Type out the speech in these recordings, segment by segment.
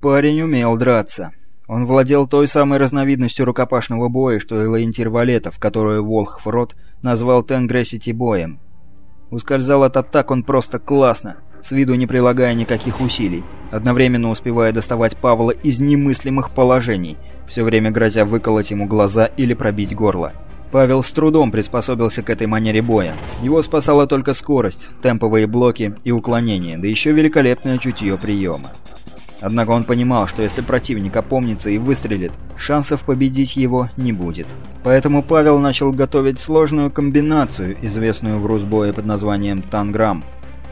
Парень умел драться. Он владел той самой разновидностью рукопашного боя, что и Лаентир Валетов, которую Волхв-Рот назвал Тенгрессити боем. Ускользал от атак он просто классно, с виду не прилагая никаких усилий, одновременно успевая доставать Павла из немыслимых положений, все время грозя выколоть ему глаза или пробить горло. Павел с трудом приспособился к этой манере боя. Его спасала только скорость, темповые блоки и уклонения, да еще великолепное чутье приема. Однако он понимал, что если противник опомнится и выстрелит, шансов победить его не будет. Поэтому Павел начал готовить сложную комбинацию, известную в русбое под названием «Танграмм».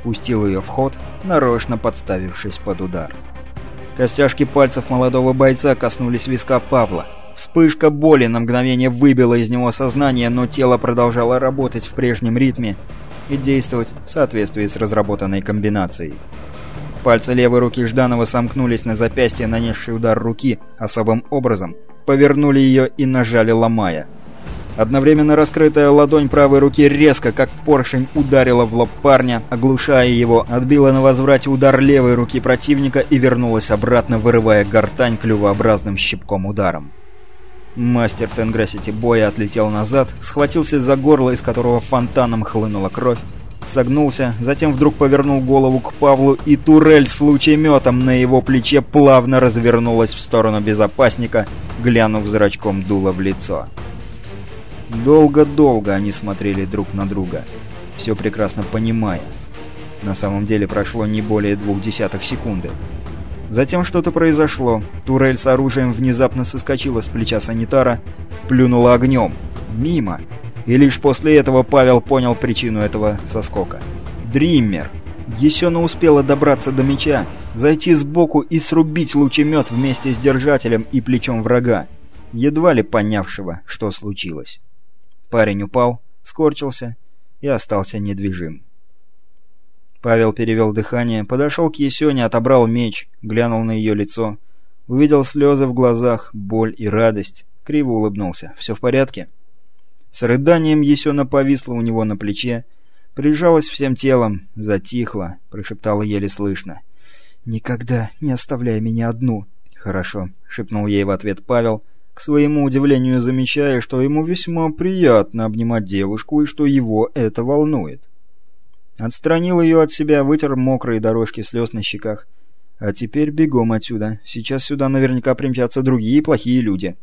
Пустил ее в ход, нарочно подставившись под удар. Костяшки пальцев молодого бойца коснулись виска Павла. Вспышка боли на мгновение выбила из него сознание, но тело продолжало работать в прежнем ритме и действовать в соответствии с разработанной комбинацией. Пальцы левой руки Жданова сомкнулись на запястье, нанесший удар руки особым образом, повернули ее и нажали, ломая. Одновременно раскрытая ладонь правой руки резко, как поршень, ударила в лоб парня, оглушая его, отбила на возврате удар левой руки противника и вернулась обратно, вырывая гортань клювообразным щипком ударом. Мастер Тенгрессити боя отлетел назад, схватился за горло, из которого фонтаном хлынула кровь, согнулся, затем вдруг повернул голову к Павлу, и турель с лучеметом на его плече плавно развернулась в сторону безопасника, глянув зрачком дула в лицо. Долго-долго они смотрели друг на друга, все прекрасно понимая. На самом деле прошло не более двух десятых секунды. Затем что-то произошло. Турель с оружием внезапно соскочила с плеча санитара, плюнула огнем. Мимо. И лишь после этого Павел понял причину этого соскока. Дриммер. Есена успела добраться до меча, зайти сбоку и срубить лучемет вместе с держателем и плечом врага, едва ли понявшего, что случилось. Парень упал, скорчился и остался недвижим. Павел перевел дыхание, подошел к Есене, отобрал меч, глянул на ее лицо, увидел слезы в глазах, боль и радость, криво улыбнулся. «Все в порядке?» С рыданием Есена повисла у него на плече, прижалась всем телом, затихла, прошептала еле слышно. «Никогда не оставляй меня одну!» «Хорошо», — шепнул ей в ответ Павел, к своему удивлению замечая, что ему весьма приятно обнимать девушку и что его это волнует. Отстранил ее от себя, вытер мокрые дорожки слез на щеках. «А теперь бегом отсюда. Сейчас сюда наверняка примчатся другие плохие люди».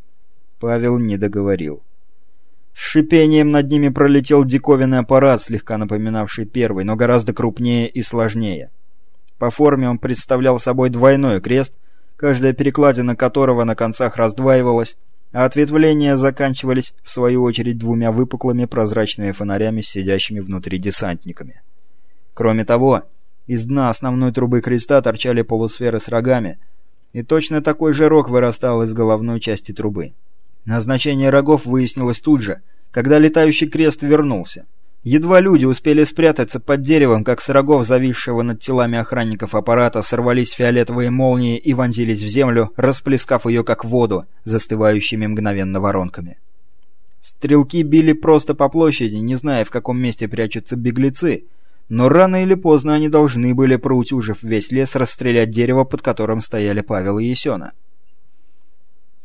Павел не договорил. С шипением над ними пролетел диковинный аппарат, слегка напоминавший первый, но гораздо крупнее и сложнее. По форме он представлял собой двойной крест, каждая перекладина которого на концах раздваивалась, а ответвления заканчивались, в свою очередь, двумя выпуклыми прозрачными фонарями сидящими внутри десантниками. Кроме того, из дна основной трубы креста торчали полусферы с рогами, и точно такой же рог вырастал из головной части трубы. Назначение рогов выяснилось тут же, когда летающий крест вернулся. Едва люди успели спрятаться под деревом, как с рогов, зависшего над телами охранников аппарата, сорвались фиолетовые молнии и вонзились в землю, расплескав ее как воду, застывающими мгновенно воронками. Стрелки били просто по площади, не зная, в каком месте прячутся беглецы, но рано или поздно они должны были, проутюжив весь лес, расстрелять дерево, под которым стояли Павел и Есена.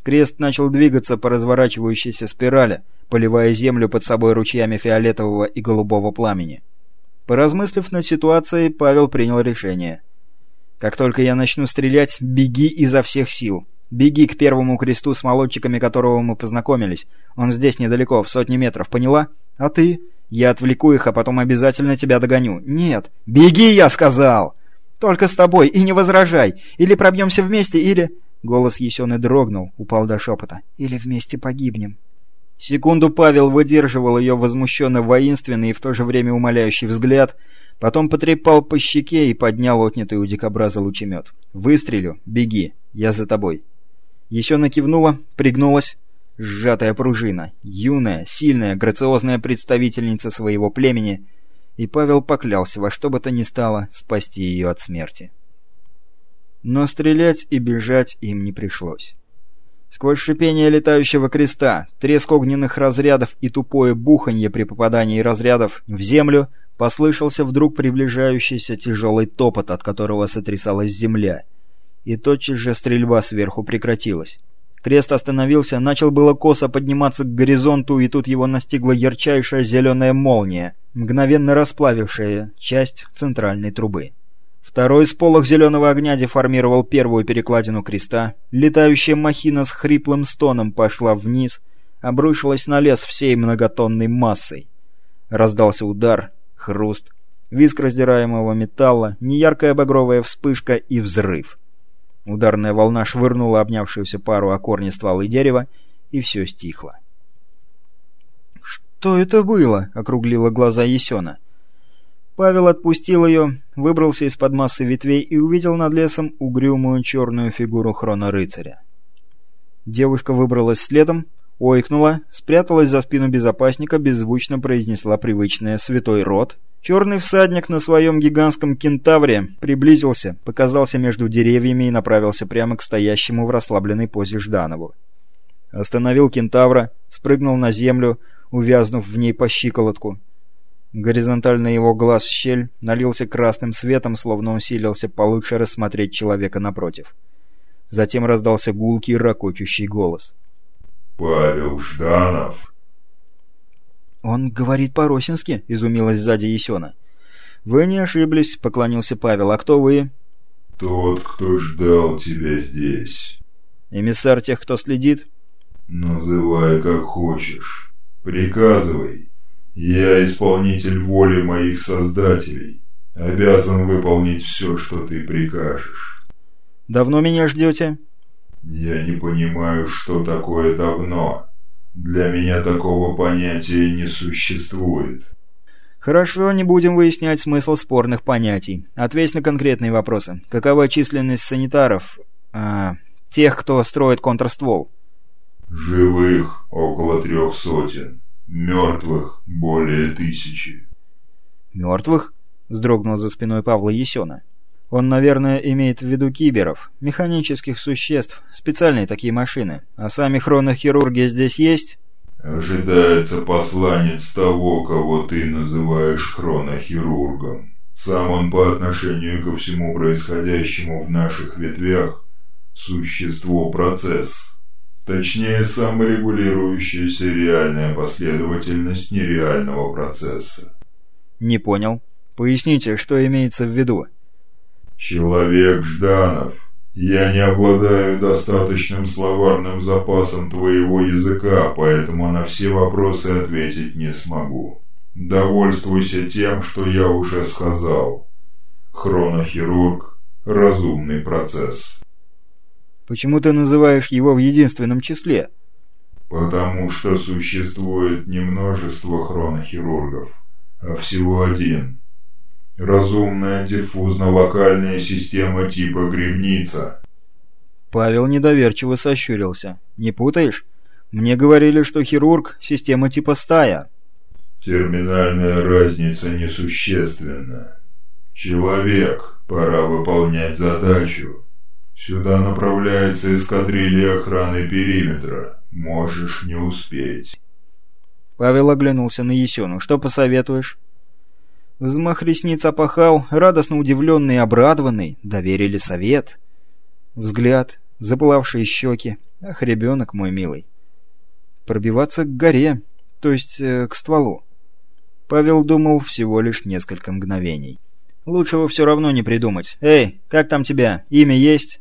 Крест начал двигаться по разворачивающейся спирали, поливая землю под собой ручьями фиолетового и голубого пламени. Поразмыслив над ситуацией, Павел принял решение. «Как только я начну стрелять, беги изо всех сил. Беги к первому кресту с молодчиками, которого мы познакомились. Он здесь недалеко, в сотне метров, поняла? А ты? Я отвлеку их, а потом обязательно тебя догоню. Нет, беги, я сказал! Только с тобой, и не возражай. Или пробьемся вместе, или...» Голос Есены дрогнул, упал до шепота. «Или вместе погибнем». Секунду Павел выдерживал ее возмущенно воинственный и в то же время умоляющий взгляд, потом потрепал по щеке и поднял отнятый у дикобраза лучемет. «Выстрелю, беги, я за тобой». Есена кивнула, пригнулась, сжатая пружина, юная, сильная, грациозная представительница своего племени, и Павел поклялся во что бы то ни стало спасти ее от смерти. Но стрелять и бежать им не пришлось. Сквозь шипение летающего креста, треск огненных разрядов и тупое буханье при попадании разрядов в землю послышался вдруг приближающийся тяжелый топот, от которого сотрясалась земля. и тотчас же стрельба сверху прекратилась. Крест остановился, начал было косо подниматься к горизонту, и тут его настигла ярчайшая зеленая молния, мгновенно расплавившая часть центральной трубы. Второй сполох зеленого огня деформировал первую перекладину креста, летающая махина с хриплым стоном пошла вниз, обрушилась на лес всей многотонной массой. Раздался удар, хруст, визг раздираемого металла, неяркая багровая вспышка и взрыв. Ударная волна швырнула обнявшуюся пару о корни стволы дерева, и все стихло. «Что это было?» — округлила глаза Есена. Павел отпустил ее, выбрался из-под массы ветвей и увидел над лесом угрюмую черную фигуру хрона-рыцаря. Девушка выбралась следом, ойкнула, спряталась за спину безопасника, беззвучно произнесла привычное «святой род». Черный всадник на своем гигантском кентавре приблизился, показался между деревьями и направился прямо к стоящему в расслабленной позе Жданову. Остановил кентавра, спрыгнул на землю, увязнув в ней по щиколотку. Горизонтальный его глаз щель налился красным светом, словно усилился получше рассмотреть человека напротив. Затем раздался гулкий, ракочущий голос. «Павел Жданов!» «Он говорит по-росински», — изумилась сзади Есена. «Вы не ошиблись», — поклонился Павел. «А кто вы?» «Тот, кто ждал тебя здесь». «Эмиссар тех, кто следит?» «Называй как хочешь. Приказывай. Я исполнитель воли моих создателей. Обязан выполнить все, что ты прикажешь». «Давно меня ждете?» «Я не понимаю, что такое давно. Для меня такого понятия не существует». «Хорошо, не будем выяснять смысл спорных понятий. Ответь на конкретные вопросы. Какова численность санитаров, а, тех, кто строит контрствол?» «Живых около трех сотен, мертвых более тысячи». «Мертвых?» — вздрогнул за спиной Павла Есена. Он, наверное, имеет в виду киберов, механических существ, специальные такие машины. А сами хронохирурги здесь есть? Ожидается посланец того, кого ты называешь хронохирургом. Сам он по отношению ко всему происходящему в наших ветвях – существо-процесс. Точнее, саморегулирующаяся реальная последовательность нереального процесса. Не понял. Поясните, что имеется в виду? «Человек Жданов, я не обладаю достаточным словарным запасом твоего языка, поэтому на все вопросы ответить не смогу. Довольствуйся тем, что я уже сказал. Хронохирург – разумный процесс». «Почему ты называешь его в единственном числе?» «Потому что существует не множество хронохирургов, а всего один». Разумная диффузно-локальная система типа грибница. Павел недоверчиво сощурился. «Не путаешь? Мне говорили, что хирург — система типа стая». «Терминальная разница несущественна. Человек, пора выполнять задачу. Сюда направляется эскадрилья охраны периметра. Можешь не успеть». Павел оглянулся на Есену. «Что посоветуешь?» Взмах ресниц опахал, радостно удивленный и обрадованный, доверили совет. Взгляд, запылавшие щеки. Ах, ребенок мой милый. Пробиваться к горе, то есть э, к стволу. Павел думал всего лишь несколько мгновений. Лучшего все равно не придумать. Эй, как там тебя? Имя есть?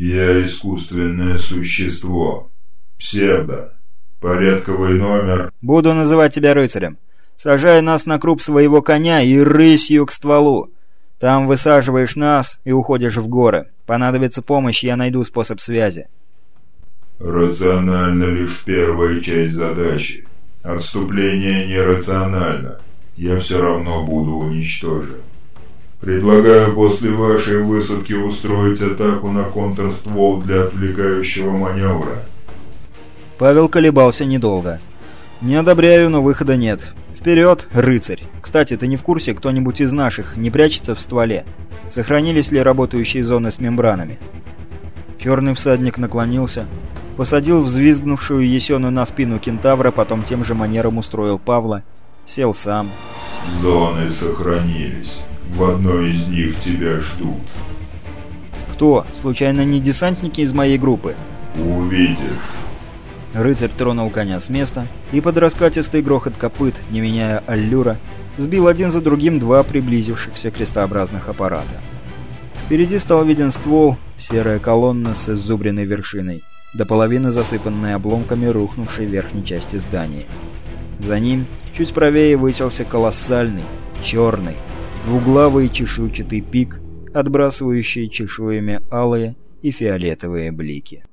Я искусственное существо. Псевдо. Порядковый номер. Буду называть тебя рыцарем. Сажай нас на круп своего коня и рысью к стволу. Там высаживаешь нас и уходишь в горы. Понадобится помощь, я найду способ связи. Рационально лишь первая часть задачи. Отступление нерационально. Я все равно буду уничтожен. Предлагаю после вашей высадки устроить атаку на контрствол для отвлекающего маневра. Павел колебался недолго. Не одобряю, но выхода нет. «Вперед, рыцарь! Кстати, ты не в курсе, кто-нибудь из наших не прячется в стволе? Сохранились ли работающие зоны с мембранами?» Черный всадник наклонился, посадил взвизгнувшую Есену на спину кентавра, потом тем же манером устроил Павла, сел сам. «Зоны сохранились. В одной из них тебя ждут». Кто? Случайно не десантники из моей группы? Увидишь. Рыцарь тронул коня с места, и под раскатистый грохот копыт, не меняя аллюра, сбил один за другим два приблизившихся крестообразных аппарата. Впереди стал виден ствол, серая колонна с иззубренной вершиной, до половины засыпанной обломками рухнувшей верхней части здания. За ним, чуть правее, высился колоссальный, черный, двуглавый чешуйчатый пик, отбрасывающий чешуями алые и фиолетовые блики.